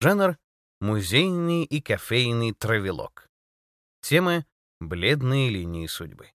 Жанр — музейный и кофейный травелог. Тема — бледные линии судьбы.